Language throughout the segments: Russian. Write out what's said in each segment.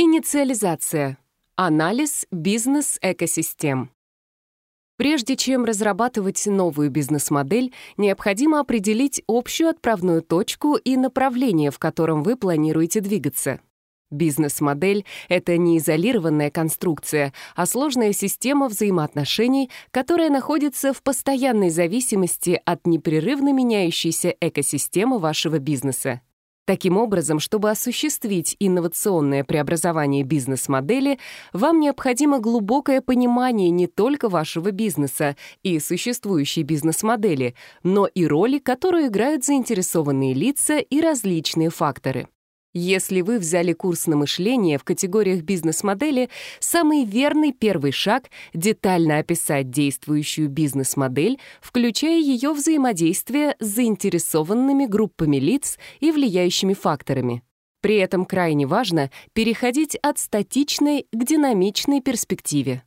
Инициализация. Анализ бизнес-экосистем. Прежде чем разрабатывать новую бизнес-модель, необходимо определить общую отправную точку и направление, в котором вы планируете двигаться. Бизнес-модель — это не изолированная конструкция, а сложная система взаимоотношений, которая находится в постоянной зависимости от непрерывно меняющейся экосистемы вашего бизнеса. Таким образом, чтобы осуществить инновационное преобразование бизнес-модели, вам необходимо глубокое понимание не только вашего бизнеса и существующей бизнес-модели, но и роли, которую играют заинтересованные лица и различные факторы. Если вы взяли курс на мышление в категориях бизнес-модели, самый верный первый шаг — детально описать действующую бизнес-модель, включая ее взаимодействие с заинтересованными группами лиц и влияющими факторами. При этом крайне важно переходить от статичной к динамичной перспективе.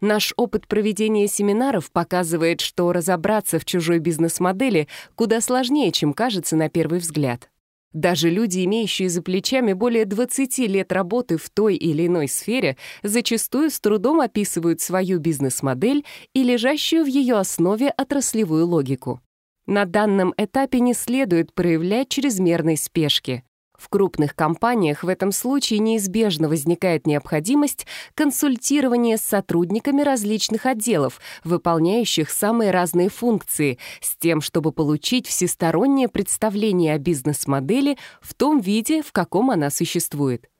Наш опыт проведения семинаров показывает, что разобраться в чужой бизнес-модели куда сложнее, чем кажется на первый взгляд. Даже люди, имеющие за плечами более 20 лет работы в той или иной сфере, зачастую с трудом описывают свою бизнес-модель и лежащую в ее основе отраслевую логику. На данном этапе не следует проявлять чрезмерной спешки. В крупных компаниях в этом случае неизбежно возникает необходимость консультирования с сотрудниками различных отделов, выполняющих самые разные функции, с тем, чтобы получить всестороннее представление о бизнес-модели в том виде, в каком она существует.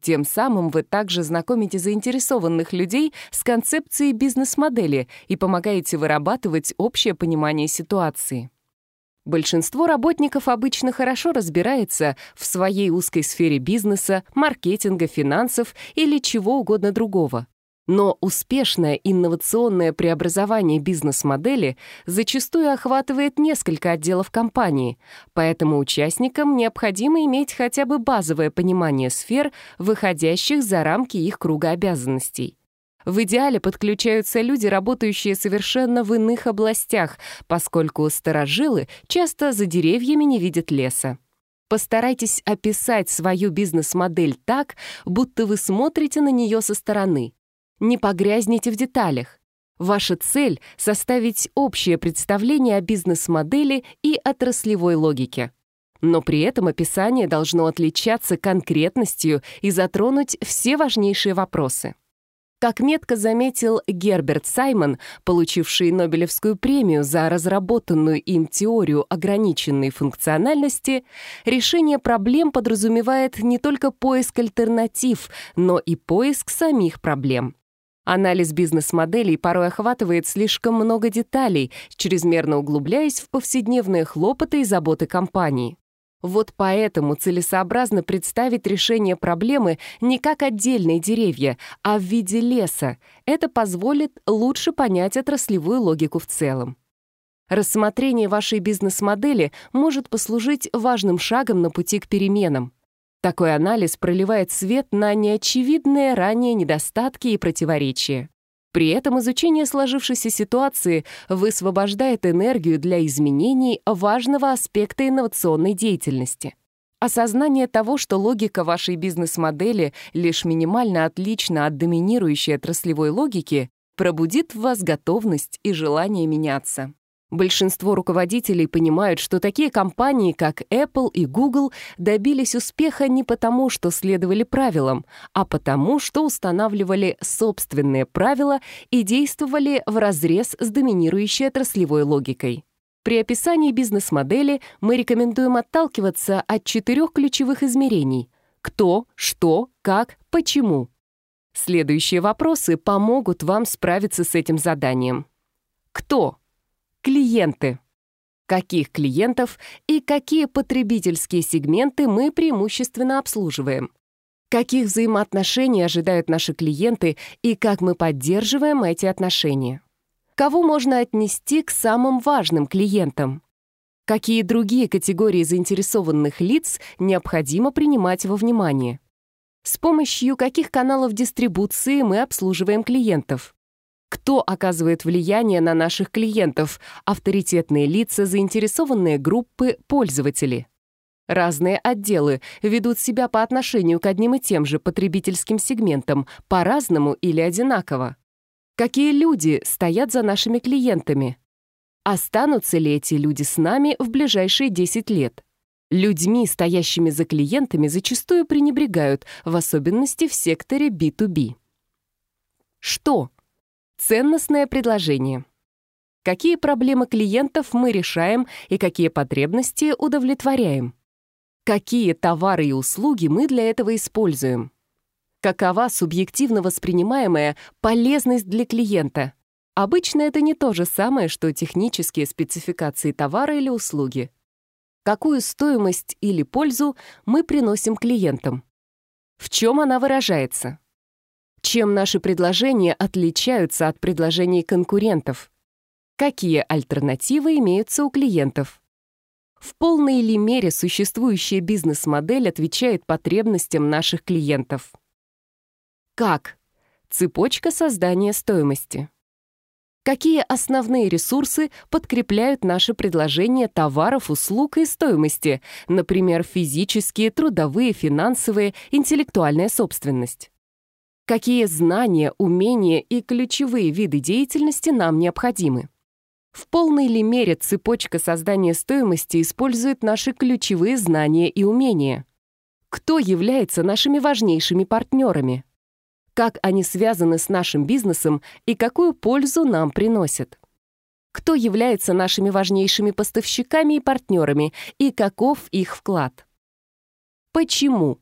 Тем самым вы также знакомите заинтересованных людей с концепцией бизнес-модели и помогаете вырабатывать общее понимание ситуации. Большинство работников обычно хорошо разбирается в своей узкой сфере бизнеса, маркетинга, финансов или чего угодно другого. Но успешное инновационное преобразование бизнес-модели зачастую охватывает несколько отделов компании, поэтому участникам необходимо иметь хотя бы базовое понимание сфер, выходящих за рамки их круга обязанностей. В идеале подключаются люди, работающие совершенно в иных областях, поскольку старожилы часто за деревьями не видят леса. Постарайтесь описать свою бизнес-модель так, будто вы смотрите на нее со стороны. Не погрязните в деталях. Ваша цель — составить общее представление о бизнес-модели и отраслевой логике. Но при этом описание должно отличаться конкретностью и затронуть все важнейшие вопросы. Как метко заметил Герберт Саймон, получивший Нобелевскую премию за разработанную им теорию ограниченной функциональности, решение проблем подразумевает не только поиск альтернатив, но и поиск самих проблем. Анализ бизнес-моделей порой охватывает слишком много деталей, чрезмерно углубляясь в повседневные хлопоты и заботы компании. Вот поэтому целесообразно представить решение проблемы не как отдельные деревья, а в виде леса. Это позволит лучше понять отраслевую логику в целом. Рассмотрение вашей бизнес-модели может послужить важным шагом на пути к переменам. Такой анализ проливает свет на неочевидные ранее недостатки и противоречия. При этом изучение сложившейся ситуации высвобождает энергию для изменений важного аспекта инновационной деятельности. Осознание того, что логика вашей бизнес-модели лишь минимально отлична от доминирующей отраслевой логики, пробудит в вас готовность и желание меняться. Большинство руководителей понимают, что такие компании, как Apple и Google, добились успеха не потому, что следовали правилам, а потому, что устанавливали собственные правила и действовали вразрез с доминирующей отраслевой логикой. При описании бизнес-модели мы рекомендуем отталкиваться от четырех ключевых измерений — кто, что, как, почему. Следующие вопросы помогут вам справиться с этим заданием. Кто? Клиенты. Каких клиентов и какие потребительские сегменты мы преимущественно обслуживаем? Каких взаимоотношений ожидают наши клиенты и как мы поддерживаем эти отношения? Кого можно отнести к самым важным клиентам? Какие другие категории заинтересованных лиц необходимо принимать во внимание? С помощью каких каналов дистрибуции мы обслуживаем клиентов? Кто оказывает влияние на наших клиентов? Авторитетные лица, заинтересованные группы, пользователи. Разные отделы ведут себя по отношению к одним и тем же потребительским сегментам, по-разному или одинаково. Какие люди стоят за нашими клиентами? Останутся ли эти люди с нами в ближайшие 10 лет? Людьми, стоящими за клиентами, зачастую пренебрегают, в особенности в секторе B2B. Что Ценностное предложение. Какие проблемы клиентов мы решаем и какие потребности удовлетворяем? Какие товары и услуги мы для этого используем? Какова субъективно воспринимаемая полезность для клиента? Обычно это не то же самое, что технические спецификации товара или услуги. Какую стоимость или пользу мы приносим клиентам? В чем она выражается? Чем наши предложения отличаются от предложений конкурентов? Какие альтернативы имеются у клиентов? В полной ли мере существующая бизнес-модель отвечает потребностям наших клиентов? Как? Цепочка создания стоимости. Какие основные ресурсы подкрепляют наши предложения товаров, услуг и стоимости, например, физические, трудовые, финансовые, интеллектуальная собственность? какие знания, умения и ключевые виды деятельности нам необходимы. В полной ли мере цепочка создания стоимости использует наши ключевые знания и умения? Кто является нашими важнейшими партнерами? Как они связаны с нашим бизнесом и какую пользу нам приносят? Кто является нашими важнейшими поставщиками и партнерами и каков их вклад? Почему?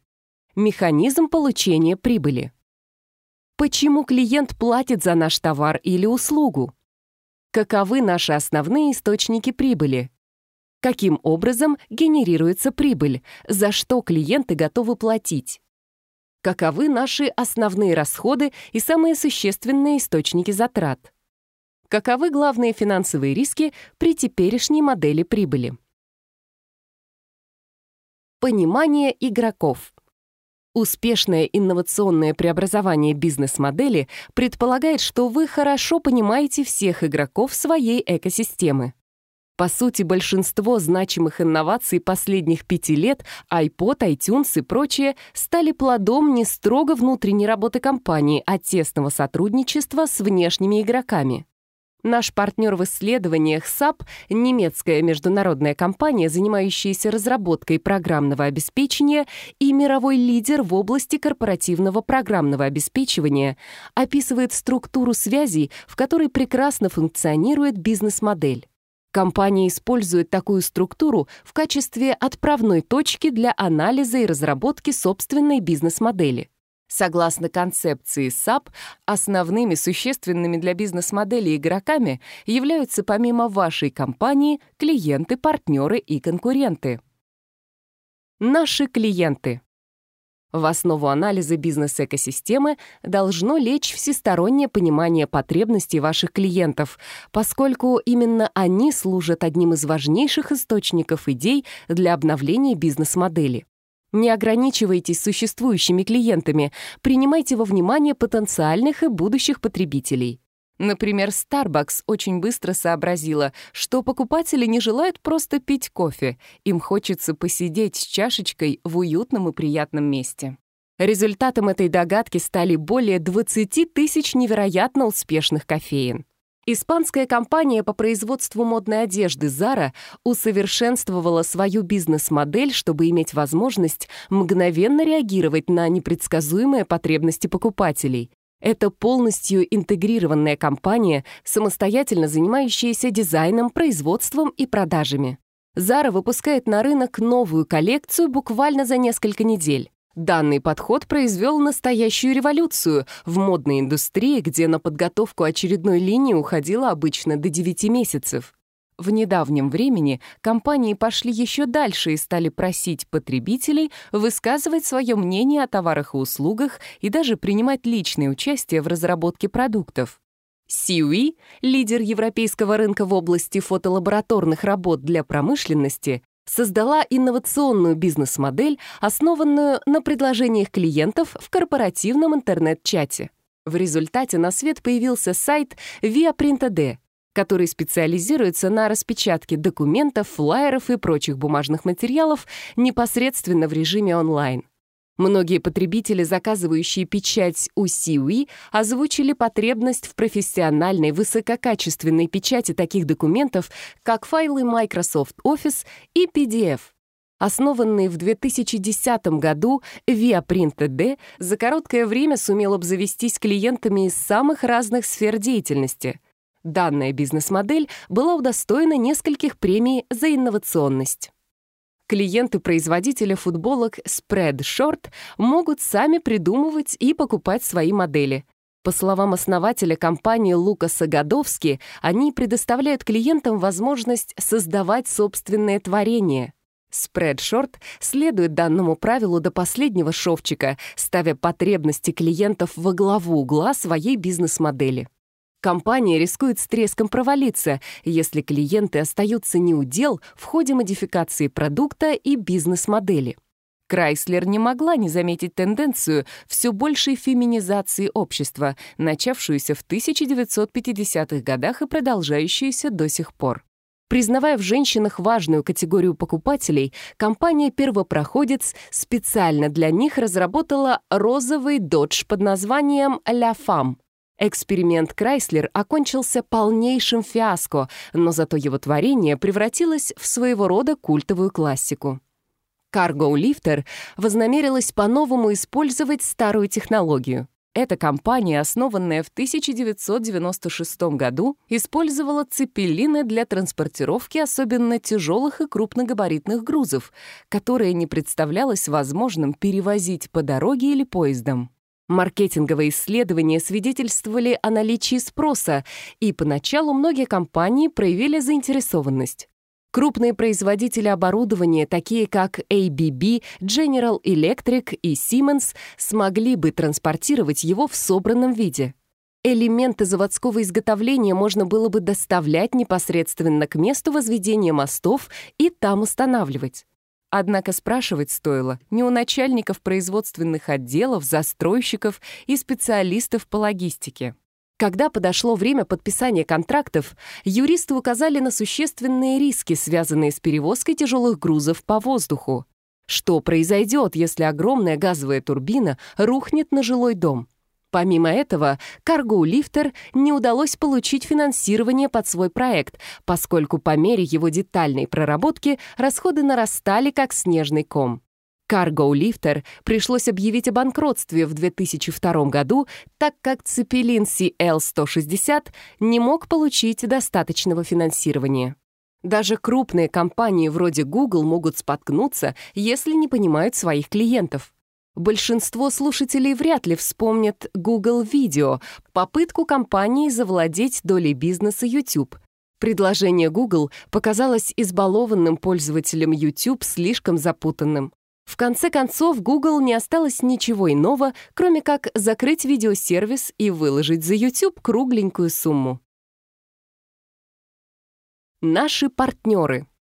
Механизм получения прибыли почему клиент платит за наш товар или услугу, каковы наши основные источники прибыли, каким образом генерируется прибыль, за что клиенты готовы платить, каковы наши основные расходы и самые существенные источники затрат, каковы главные финансовые риски при теперешней модели прибыли. Понимание игроков – Успешное инновационное преобразование бизнес-модели предполагает, что вы хорошо понимаете всех игроков своей экосистемы. По сути, большинство значимых инноваций последних пяти лет, iPod, iTunes и прочее, стали плодом не строго внутренней работы компании, а тесного сотрудничества с внешними игроками. Наш партнер в исследованиях SAP — немецкая международная компания, занимающаяся разработкой программного обеспечения и мировой лидер в области корпоративного программного обеспечивания, описывает структуру связей, в которой прекрасно функционирует бизнес-модель. Компания использует такую структуру в качестве отправной точки для анализа и разработки собственной бизнес-модели — Согласно концепции SAP, основными существенными для бизнес-модели игроками являются помимо вашей компании клиенты, партнеры и конкуренты. Наши клиенты. В основу анализа бизнес-экосистемы должно лечь всестороннее понимание потребностей ваших клиентов, поскольку именно они служат одним из важнейших источников идей для обновления бизнес-модели. Не ограничивайтесь существующими клиентами, принимайте во внимание потенциальных и будущих потребителей. Например, Starbucks очень быстро сообразила, что покупатели не желают просто пить кофе, им хочется посидеть с чашечкой в уютном и приятном месте. Результатом этой догадки стали более 20 тысяч невероятно успешных кофеин. Испанская компания по производству модной одежды Zara усовершенствовала свою бизнес-модель, чтобы иметь возможность мгновенно реагировать на непредсказуемые потребности покупателей. Это полностью интегрированная компания, самостоятельно занимающаяся дизайном, производством и продажами. Zara выпускает на рынок новую коллекцию буквально за несколько недель. Данный подход произвел настоящую революцию в модной индустрии, где на подготовку очередной линии уходило обычно до 9 месяцев. В недавнем времени компании пошли еще дальше и стали просить потребителей высказывать свое мнение о товарах и услугах и даже принимать личное участие в разработке продуктов. Сиуи, лидер европейского рынка в области фотолабораторных работ для промышленности, создала инновационную бизнес-модель, основанную на предложениях клиентов в корпоративном интернет-чате. В результате на свет появился сайт ViaPrintAD, который специализируется на распечатке документов, флайеров и прочих бумажных материалов непосредственно в режиме онлайн. Многие потребители, заказывающие печать у Сиуи, озвучили потребность в профессиональной высококачественной печати таких документов, как файлы Microsoft Office и PDF. Основанный в 2010 году ViaPrint.d за короткое время сумел обзавестись клиентами из самых разных сфер деятельности. Данная бизнес-модель была удостоена нескольких премий за инновационность. Клиенты производителя футболок Spread Short могут сами придумывать и покупать свои модели. По словам основателя компании Лукаса Годовски, они предоставляют клиентам возможность создавать собственное творение. Спредшорт следует данному правилу до последнего шовчика, ставя потребности клиентов во главу угла своей бизнес-модели. Компания рискует с треском провалиться, если клиенты остаются неудел в ходе модификации продукта и бизнес-модели. Крайслер не могла не заметить тенденцию все большей феминизации общества, начавшуюся в 1950-х годах и продолжающуюся до сих пор. Признавая в женщинах важную категорию покупателей, компания «Первопроходец» специально для них разработала розовый додж под названием «Ля Фам» Эксперимент Крайслер окончился полнейшим фиаско, но зато его творение превратилось в своего рода культовую классику. Cargo Lifter вознамерилась по-новому использовать старую технологию. Эта компания, основанная в 1996 году, использовала цепелины для транспортировки особенно тяжелых и крупногабаритных грузов, которые не представлялось возможным перевозить по дороге или поездом. Маркетинговые исследования свидетельствовали о наличии спроса, и поначалу многие компании проявили заинтересованность. Крупные производители оборудования, такие как ABB, General Electric и Siemens, смогли бы транспортировать его в собранном виде. Элементы заводского изготовления можно было бы доставлять непосредственно к месту возведения мостов и там устанавливать. Однако спрашивать стоило не у начальников производственных отделов, застройщиков и специалистов по логистике. Когда подошло время подписания контрактов, юристы указали на существенные риски, связанные с перевозкой тяжелых грузов по воздуху. Что произойдет, если огромная газовая турбина рухнет на жилой дом? Помимо этого, Cargo Lifter не удалось получить финансирование под свой проект, поскольку по мере его детальной проработки расходы нарастали как снежный ком. Cargo Lifter пришлось объявить о банкротстве в 2002 году, так как Цепелин CL-160 не мог получить достаточного финансирования. Даже крупные компании вроде Google могут споткнуться, если не понимают своих клиентов. Большинство слушателей вряд ли вспомнят Google Video, попытку компании завладеть долей бизнеса YouTube. Предложение Google показалось избалованным пользователям YouTube слишком запутанным. В конце концов, Google не осталось ничего иного, кроме как закрыть видеосервис и выложить за YouTube кругленькую сумму. Наши партнеры —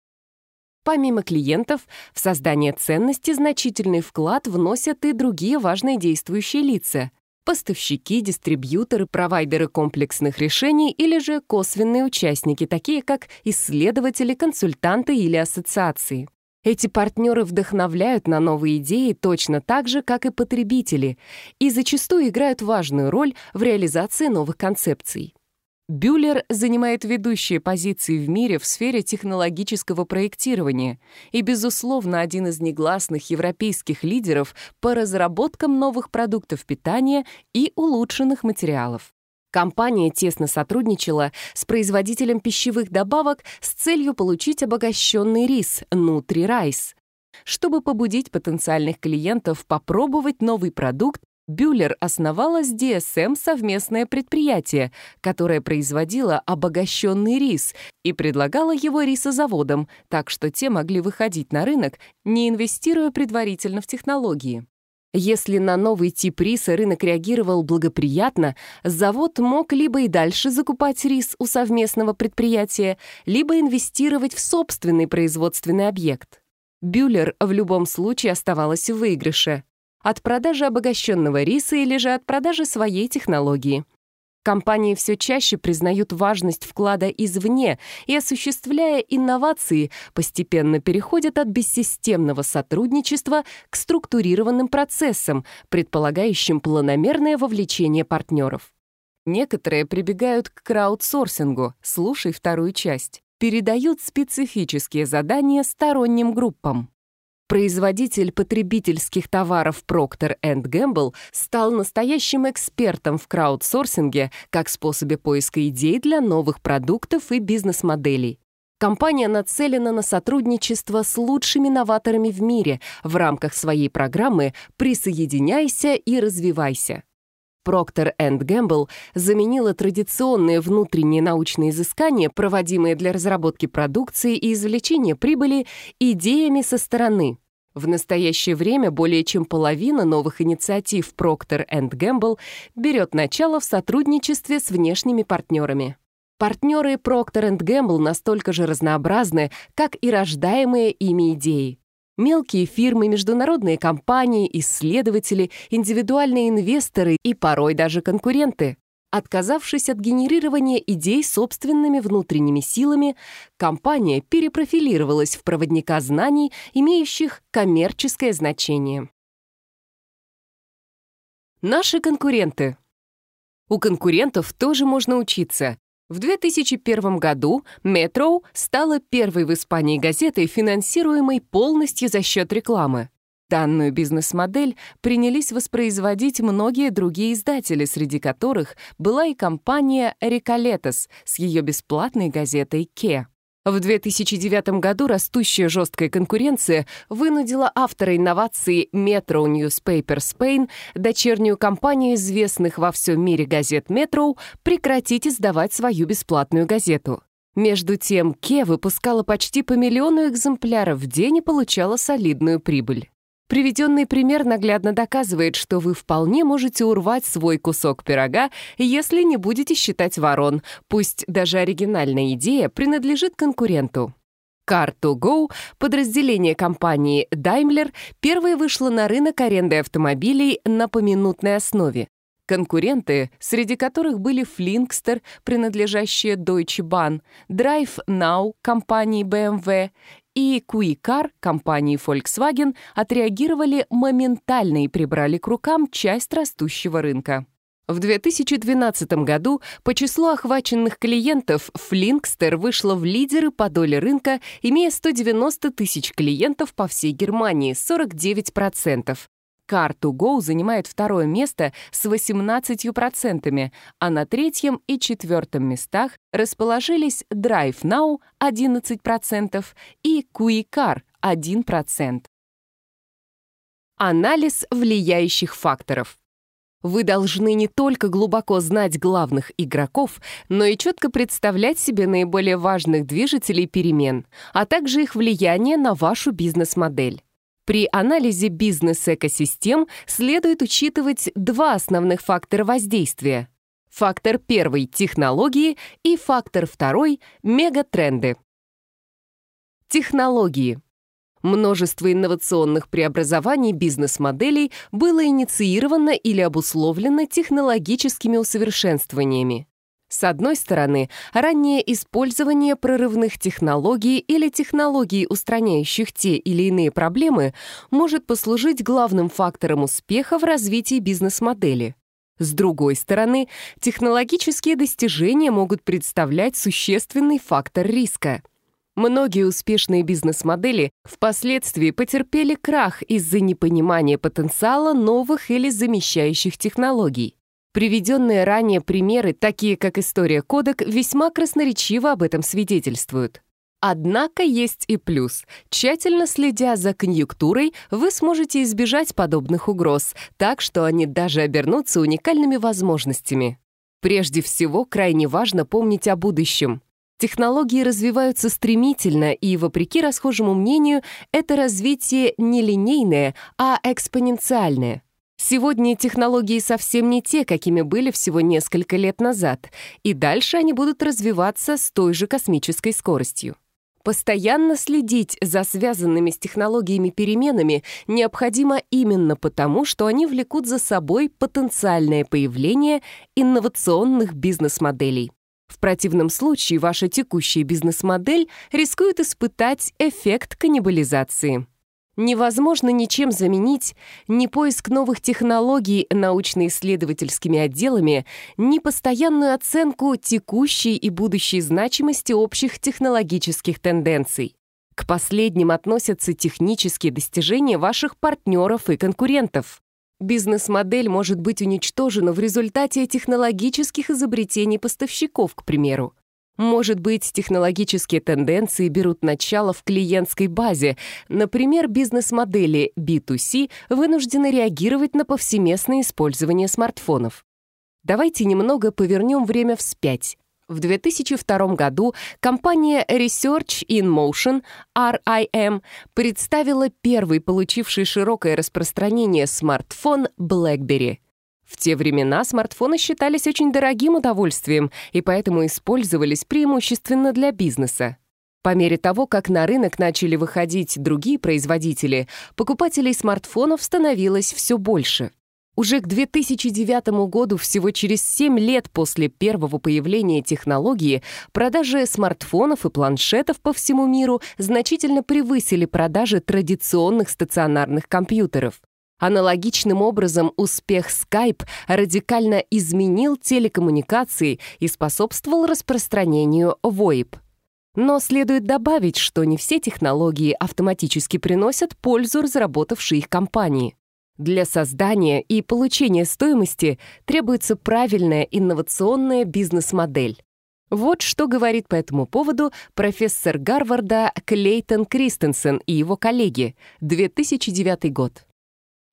Помимо клиентов, в создание ценности значительный вклад вносят и другие важные действующие лица — поставщики, дистрибьюторы, провайдеры комплексных решений или же косвенные участники, такие как исследователи, консультанты или ассоциации. Эти партнеры вдохновляют на новые идеи точно так же, как и потребители, и зачастую играют важную роль в реализации новых концепций. Бюллер занимает ведущие позиции в мире в сфере технологического проектирования и, безусловно, один из негласных европейских лидеров по разработкам новых продуктов питания и улучшенных материалов. Компания тесно сотрудничала с производителем пищевых добавок с целью получить обогащенный рис Nutri-Rice, чтобы побудить потенциальных клиентов попробовать новый продукт Бюллер основала с DSM эм совместное предприятие, которое производило обогащенный рис и предлагало его рисозаводам, так что те могли выходить на рынок, не инвестируя предварительно в технологии. Если на новый тип риса рынок реагировал благоприятно, завод мог либо и дальше закупать рис у совместного предприятия, либо инвестировать в собственный производственный объект. Бюллер в любом случае оставалась в выигрыше от продажи обогащенного риса или же от продажи своей технологии. Компании все чаще признают важность вклада извне и, осуществляя инновации, постепенно переходят от бессистемного сотрудничества к структурированным процессам, предполагающим планомерное вовлечение партнеров. Некоторые прибегают к краудсорсингу, слушай вторую часть, передают специфические задания сторонним группам. Производитель потребительских товаров Procter Gamble стал настоящим экспертом в краудсорсинге как способе поиска идей для новых продуктов и бизнес-моделей. Компания нацелена на сотрудничество с лучшими новаторами в мире в рамках своей программы «Присоединяйся и развивайся». Procter Gamble заменила традиционные внутренние научные изыскания, проводимые для разработки продукции и извлечения прибыли, идеями со стороны. В настоящее время более чем половина новых инициатив Procter Gamble берет начало в сотрудничестве с внешними партнерами. Партнеры Procter Gamble настолько же разнообразны, как и рождаемые ими идеи. Мелкие фирмы, международные компании, исследователи, индивидуальные инвесторы и порой даже конкуренты. Отказавшись от генерирования идей собственными внутренними силами, компания перепрофилировалась в проводника знаний, имеющих коммерческое значение. Наши конкуренты. У конкурентов тоже можно учиться. В 2001 году «Метроу» стала первой в Испании газетой, финансируемой полностью за счет рекламы. Данную бизнес-модель принялись воспроизводить многие другие издатели, среди которых была и компания «Риколетос» с ее бесплатной газетой «Ке». В 2009 году растущая жесткая конкуренция вынудила автора инновации Metro Newspaper Spain, дочернюю компанию известных во всем мире газет Metro, прекратить издавать свою бесплатную газету. Между тем, Ке выпускала почти по миллиону экземпляров в день и получала солидную прибыль. Приведенный пример наглядно доказывает, что вы вполне можете урвать свой кусок пирога, если не будете считать ворон, пусть даже оригинальная идея принадлежит конкуренту. Car2Go, подразделение компании Daimler, первое вышло на рынок аренды автомобилей на поминутной основе. Конкуренты, среди которых были Flinkster, принадлежащая Deutsche Bahn, DriveNow компании BMW, и Куикар компании Volkswagen отреагировали моментально и прибрали к рукам часть растущего рынка. В 2012 году по числу охваченных клиентов Флинкстер вышла в лидеры по доле рынка, имея 190 тысяч клиентов по всей Германии, 49%. Car2Go занимает второе место с 18%, а на третьем и четвертом местах расположились DriveNow 11% и QuiCar 1%. Анализ влияющих факторов. Вы должны не только глубоко знать главных игроков, но и четко представлять себе наиболее важных движителей перемен, а также их влияние на вашу бизнес-модель. При анализе бизнес-экосистем следует учитывать два основных фактора воздействия. Фактор первый – технологии и фактор второй – мегатренды. Технологии. Множество инновационных преобразований бизнес-моделей было инициировано или обусловлено технологическими усовершенствованиями. С одной стороны, раннее использование прорывных технологий или технологий, устраняющих те или иные проблемы, может послужить главным фактором успеха в развитии бизнес-модели. С другой стороны, технологические достижения могут представлять существенный фактор риска. Многие успешные бизнес-модели впоследствии потерпели крах из-за непонимания потенциала новых или замещающих технологий. Приведенные ранее примеры, такие как история кодек, весьма красноречиво об этом свидетельствуют. Однако есть и плюс. Тщательно следя за конъюнктурой, вы сможете избежать подобных угроз, так что они даже обернутся уникальными возможностями. Прежде всего, крайне важно помнить о будущем. Технологии развиваются стремительно, и, вопреки расхожему мнению, это развитие не линейное, а экспоненциальное. Сегодня технологии совсем не те, какими были всего несколько лет назад, и дальше они будут развиваться с той же космической скоростью. Постоянно следить за связанными с технологиями переменами необходимо именно потому, что они влекут за собой потенциальное появление инновационных бизнес-моделей. В противном случае ваша текущая бизнес-модель рискует испытать эффект каннибализации невозможно ничем заменить ни поиск новых технологий научно-исследовательскими отделами, ни постоянную оценку текущей и будущей значимости общих технологических тенденций. К последним относятся технические достижения ваших партнеров и конкурентов. Бизнес-модель может быть уничтожена в результате технологических изобретений поставщиков, к примеру. Может быть, технологические тенденции берут начало в клиентской базе. Например, бизнес-модели B2C вынуждены реагировать на повсеместное использование смартфонов. Давайте немного повернем время вспять. В 2002 году компания Research in Motion, RIM, представила первый получивший широкое распространение смартфон BlackBerry — в те времена смартфоны считались очень дорогим удовольствием и поэтому использовались преимущественно для бизнеса. По мере того, как на рынок начали выходить другие производители, покупателей смартфонов становилось все больше. Уже к 2009 году, всего через 7 лет после первого появления технологии, продажи смартфонов и планшетов по всему миру значительно превысили продажи традиционных стационарных компьютеров. Аналогичным образом успех Skype радикально изменил телекоммуникации и способствовал распространению VoIP. Но следует добавить, что не все технологии автоматически приносят пользу разработавшей их компании. Для создания и получения стоимости требуется правильная инновационная бизнес-модель. Вот что говорит по этому поводу профессор Гарварда Клейтон Кристенсен и его коллеги, 2009 год.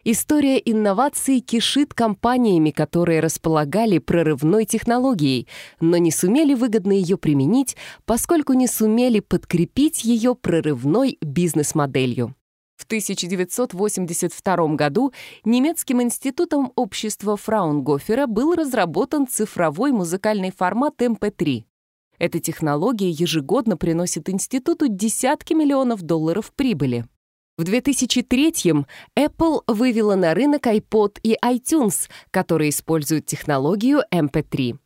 История инноваций кишит компаниями, которые располагали прорывной технологией, но не сумели выгодно ее применить, поскольку не сумели подкрепить ее прорывной бизнес-моделью. В 1982 году немецким институтом общества Фраунгофера был разработан цифровой музыкальный формат MP3. Эта технология ежегодно приносит институту десятки миллионов долларов прибыли. В 2003-м Apple вывела на рынок iPod и iTunes, которые используют технологию MP3.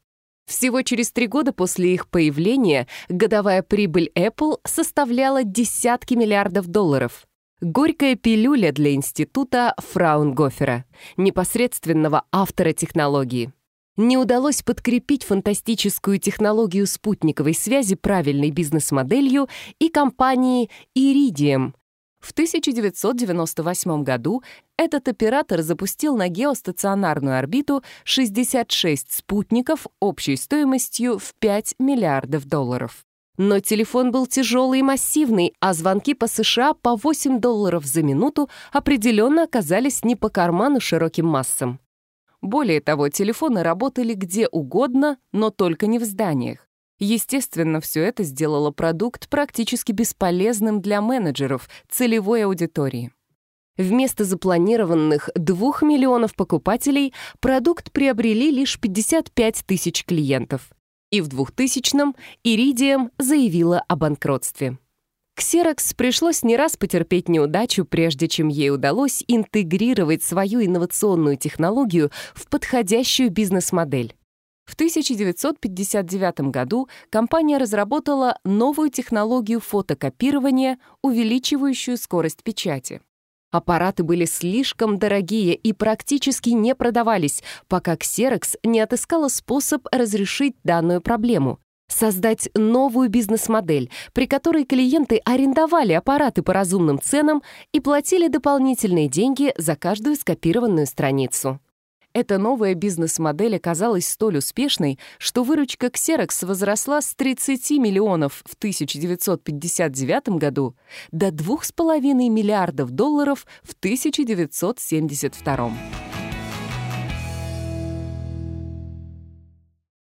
Всего через три года после их появления годовая прибыль Apple составляла десятки миллиардов долларов. Горькая пилюля для института Фраунгофера, непосредственного автора технологии. Не удалось подкрепить фантастическую технологию спутниковой связи правильной бизнес-моделью и компании Iridium, в 1998 году этот оператор запустил на геостационарную орбиту 66 спутников общей стоимостью в 5 миллиардов долларов. Но телефон был тяжелый и массивный, а звонки по США по 8 долларов за минуту определенно оказались не по карману широким массам. Более того, телефоны работали где угодно, но только не в зданиях. Естественно, все это сделало продукт практически бесполезным для менеджеров целевой аудитории. Вместо запланированных 2 миллионов покупателей продукт приобрели лишь 55 тысяч клиентов. И в 2000-м Иридием заявила о банкротстве. Ксерокс пришлось не раз потерпеть неудачу, прежде чем ей удалось интегрировать свою инновационную технологию в подходящую бизнес-модель. В 1959 году компания разработала новую технологию фотокопирования, увеличивающую скорость печати. Аппараты были слишком дорогие и практически не продавались, пока Xerox не отыскала способ разрешить данную проблему — Создать новую бизнес-модель, при которой клиенты арендовали аппараты по разумным ценам и платили дополнительные деньги за каждую скопированную страницу. Эта новая бизнес-модель оказалась столь успешной, что выручка Xerox возросла с 30 миллионов в 1959 году до 2,5 миллиардов долларов в 1972 году.